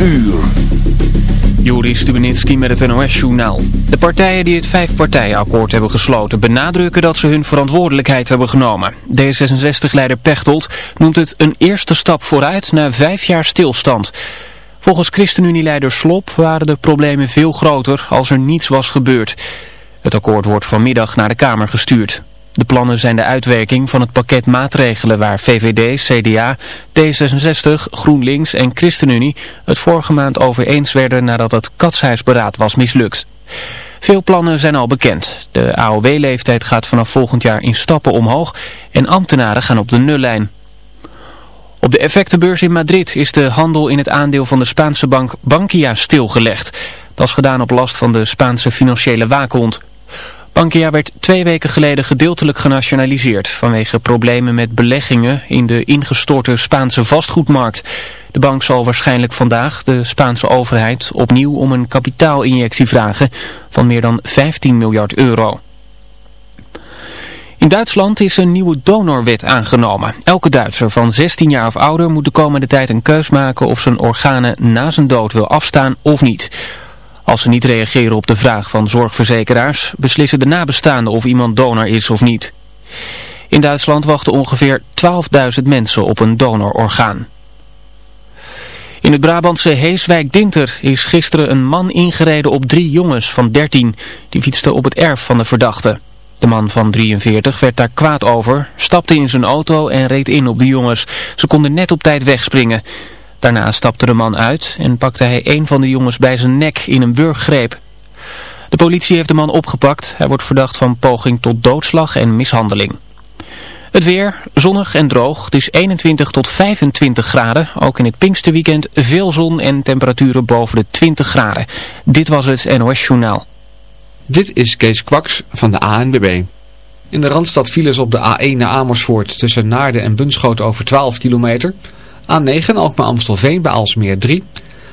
Uur. Joris Stubenitski met het NOS-journaal. De partijen die het vijfpartijenakkoord hebben gesloten benadrukken dat ze hun verantwoordelijkheid hebben genomen. D66-leider Pechtold noemt het een eerste stap vooruit na vijf jaar stilstand. Volgens ChristenUnie-leider Slop waren de problemen veel groter als er niets was gebeurd. Het akkoord wordt vanmiddag naar de Kamer gestuurd. De plannen zijn de uitwerking van het pakket maatregelen waar VVD, CDA, D66, GroenLinks en ChristenUnie het vorige maand over eens werden nadat het katshuisberaad was mislukt. Veel plannen zijn al bekend. De AOW-leeftijd gaat vanaf volgend jaar in stappen omhoog en ambtenaren gaan op de nullijn. Op de effectenbeurs in Madrid is de handel in het aandeel van de Spaanse bank Bankia stilgelegd. Dat is gedaan op last van de Spaanse financiële waakhond. Bankia werd twee weken geleden gedeeltelijk genationaliseerd vanwege problemen met beleggingen in de ingestorte Spaanse vastgoedmarkt. De bank zal waarschijnlijk vandaag de Spaanse overheid opnieuw om een kapitaalinjectie vragen van meer dan 15 miljard euro. In Duitsland is een nieuwe donorwet aangenomen. Elke Duitser van 16 jaar of ouder moet de komende tijd een keus maken of zijn organen na zijn dood wil afstaan of niet. Als ze niet reageren op de vraag van zorgverzekeraars, beslissen de nabestaanden of iemand donor is of niet. In Duitsland wachten ongeveer 12.000 mensen op een donororgaan. In het Brabantse Heeswijk-Dinter is gisteren een man ingereden op drie jongens van 13. Die fietsten op het erf van de verdachte. De man van 43 werd daar kwaad over, stapte in zijn auto en reed in op de jongens. Ze konden net op tijd wegspringen. Daarna stapte de man uit en pakte hij een van de jongens bij zijn nek in een wurggreep. De politie heeft de man opgepakt. Hij wordt verdacht van poging tot doodslag en mishandeling. Het weer, zonnig en droog. Het is 21 tot 25 graden. Ook in het Pinksterweekend veel zon en temperaturen boven de 20 graden. Dit was het NOS Journaal. Dit is Kees Kwaks van de ANWB. In de Randstad files op de A1 naar Amersfoort tussen Naarden en Bunschoten over 12 kilometer... A9 Alkmaar-Amstelveen bij Alsmeer 3.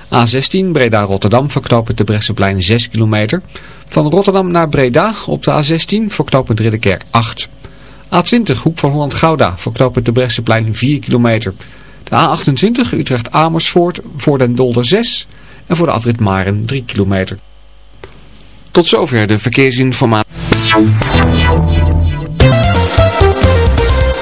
A16 Breda-Rotterdam verknopen de Bresseplein 6 kilometer. Van Rotterdam naar Breda op de A16 verknopen Ridderkerk 8. A20 Hoek van Holland-Gouda verknopen de Bresseplein 4 kilometer. De A28 Utrecht-Amersfoort voor den Dolder 6 en voor de afrit Maren 3 kilometer. Tot zover de verkeersinformatie.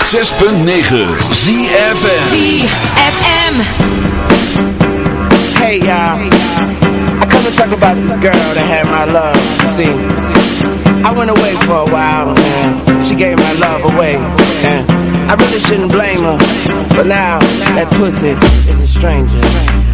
6.9 ZFM ZFM Hey y'all. I come to talk about this girl that had my love. See I went away for a while and She gave my love away and I really shouldn't blame her But now that pussy is a stranger.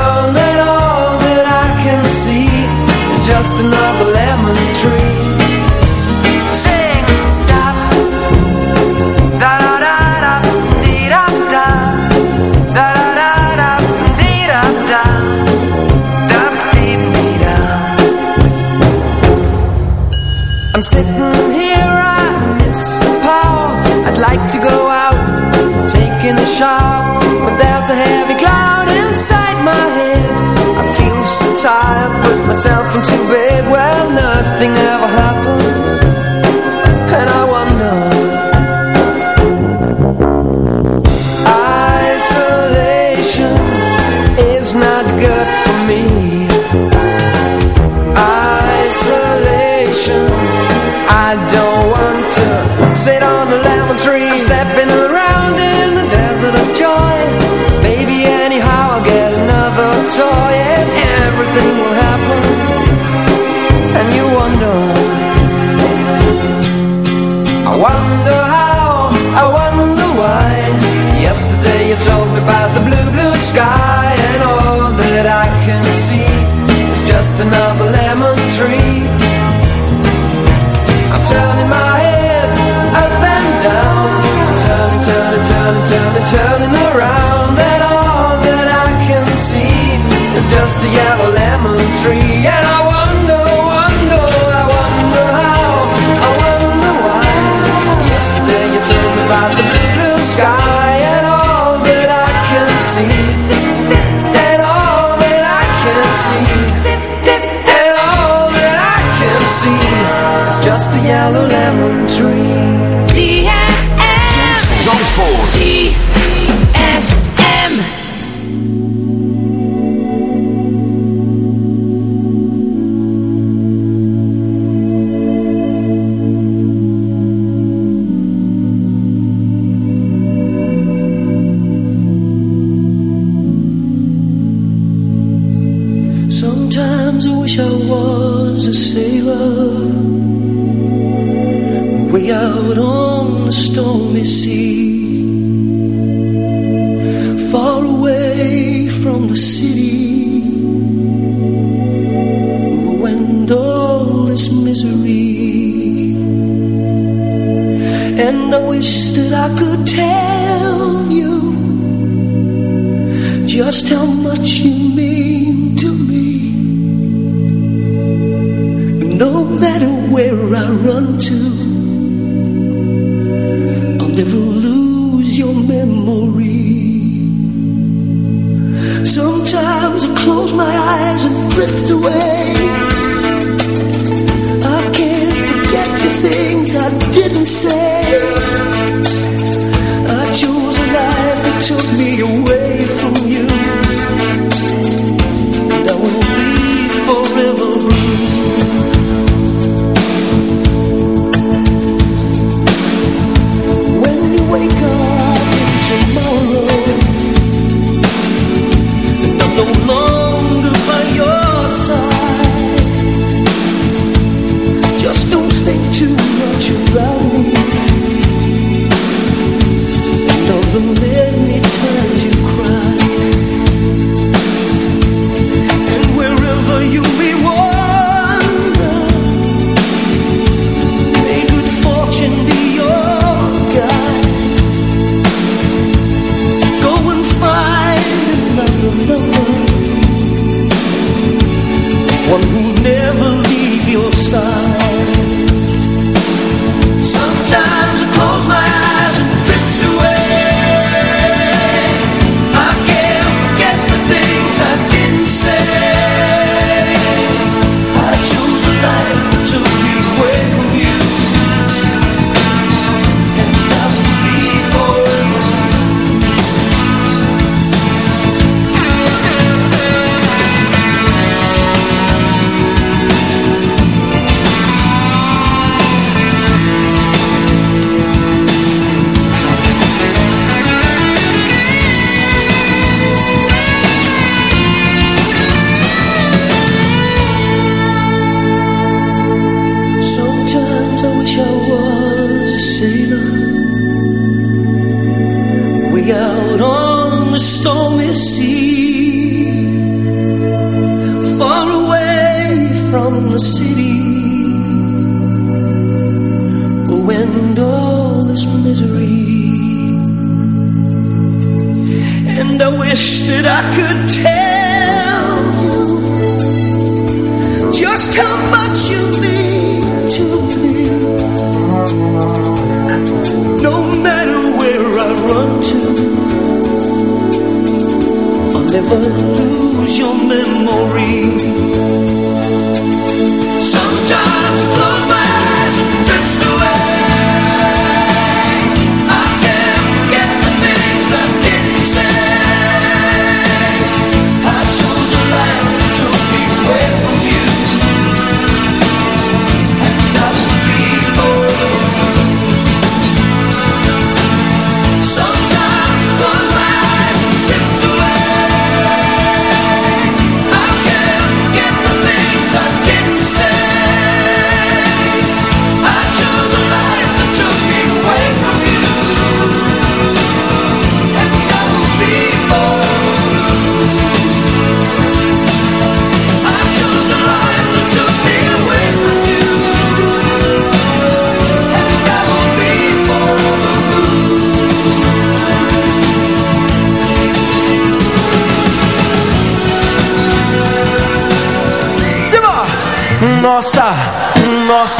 another lemon tree. myself into bed. Well, nothing else Out in the rain. I could tell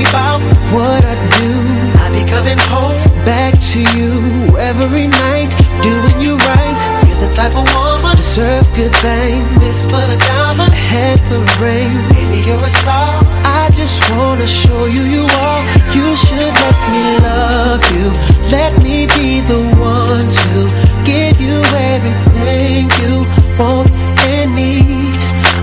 Worry about what I do. I'd be coming home back to you every night, doing you right. You're the type of woman deserve good things. This for the diamond, head full of rain. Baby, you're a star. I just wanna show you you are. You should let me love you. Let me be the one to give you everything you want and need.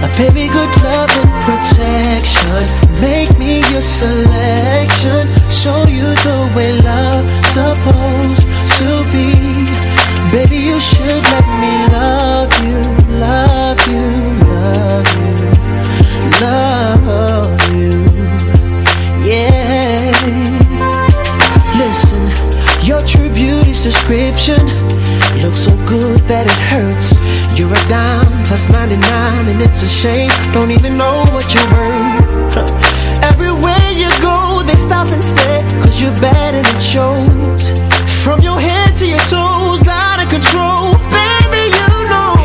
A baby, good love and protection. Make me your selection. Show you the way love's supposed to be. Baby, you should let me love you, love you, love you, love you. Yeah. Listen, your true beauty's description looks so good that it hurts. You're a dime plus 99, and it's a shame. Don't even know what you're worth. Everywhere you go, they stop and stare, cause you're bad and it shows. From your head to your toes, out of control. Baby, you know.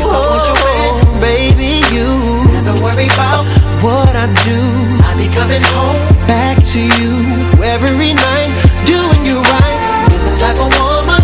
Baby, you never worry about what I do. I be coming home back to you every night,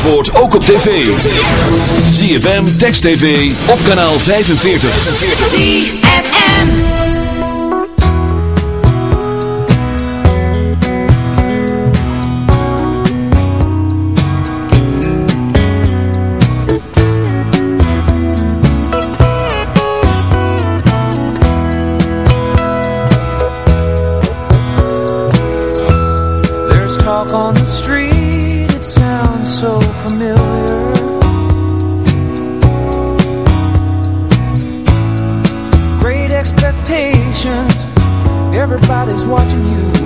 Zandvoort ook op tv. ZFM, Text TV, op kanaal 45. ZFM. There's talk on the street, familiar. Great expectations, everybody's watching you.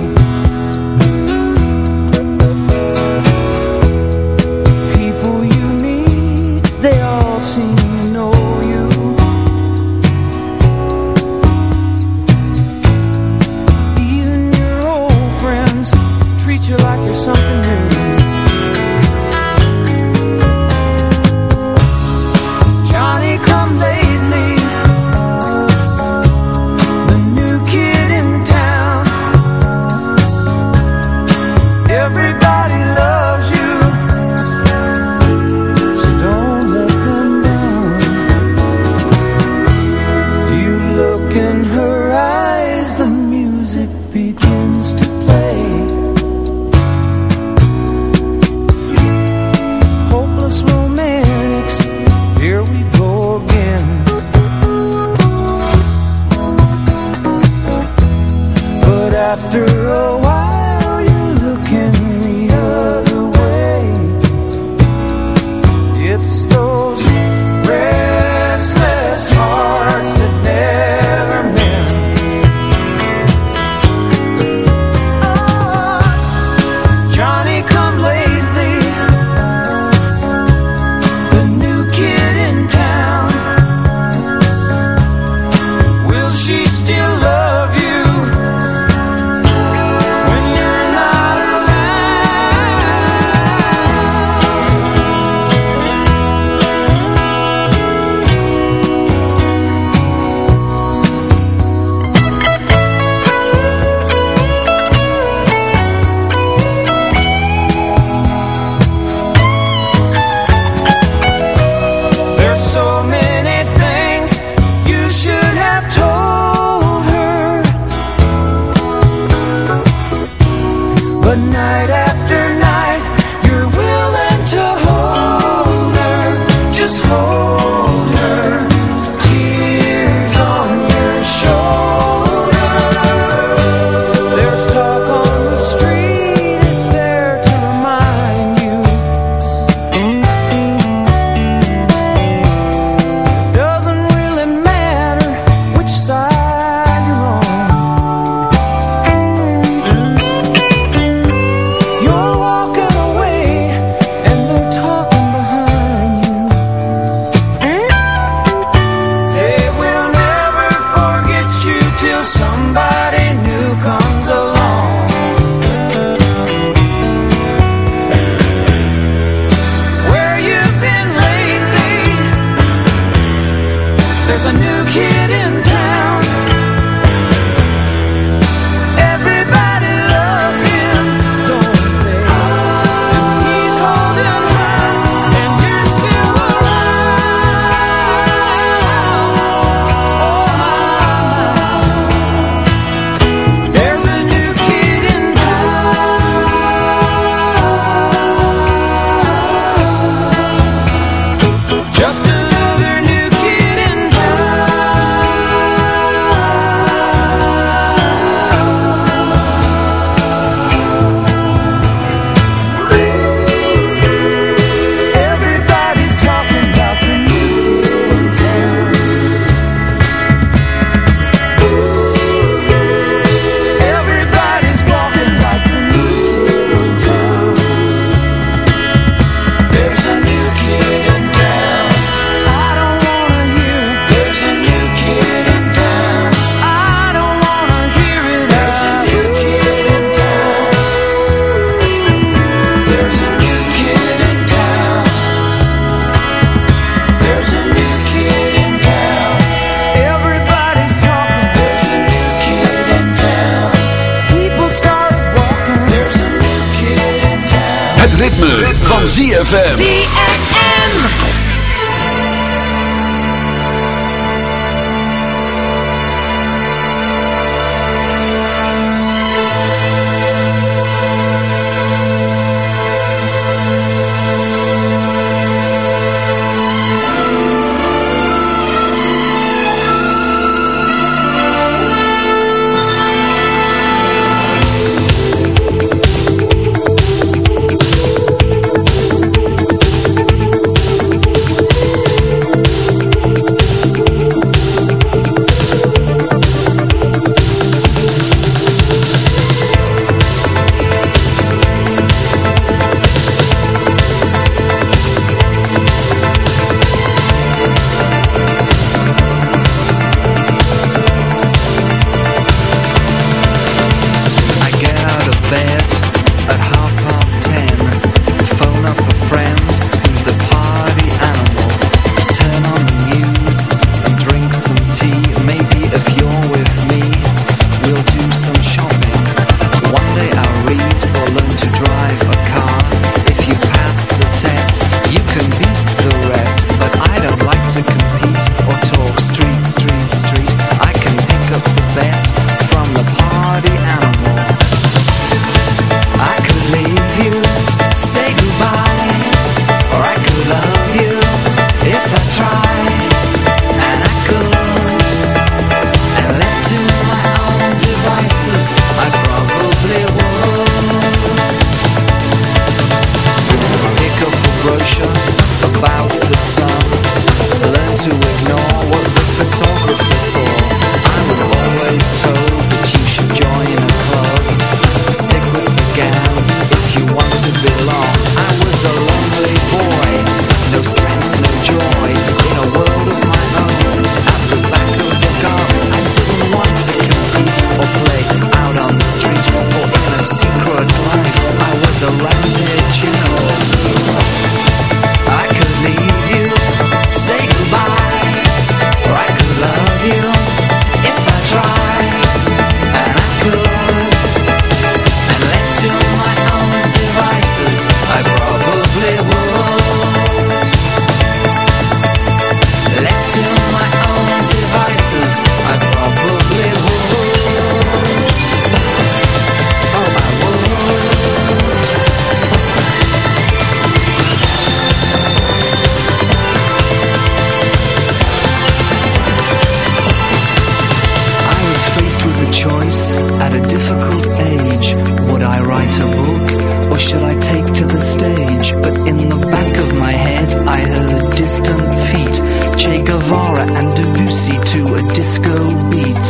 write a book or should I take to the stage? But in the back of my head I heard distant feet, Che Guevara and Debussy to a disco beat.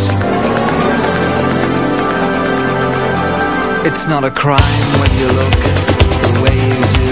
It's not a crime when you look the way you do.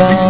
fall